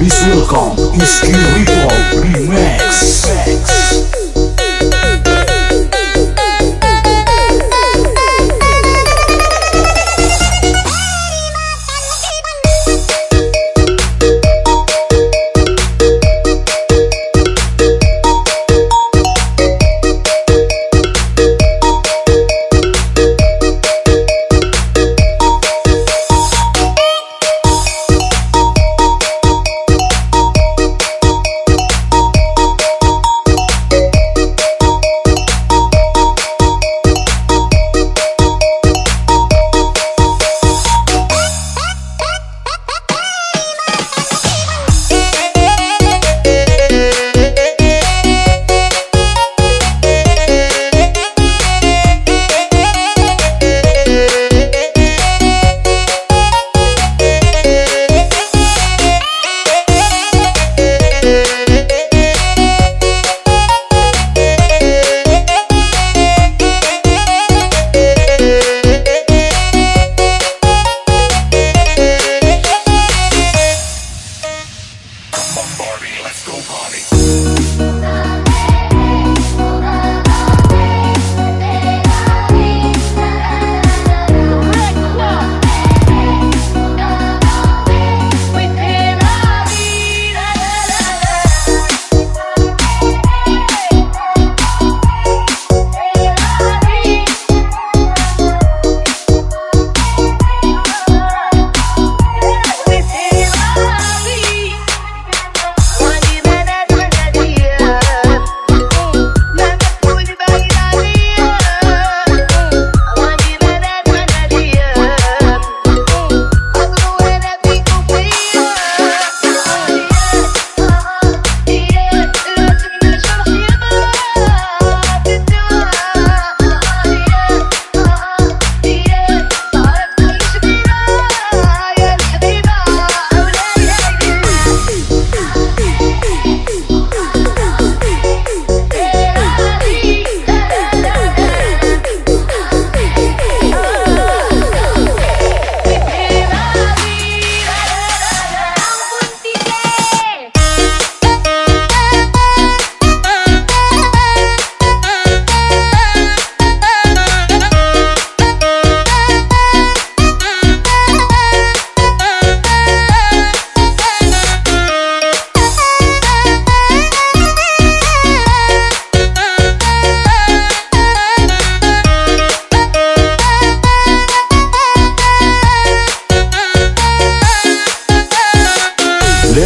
Please welcome Iski Ritual Remix.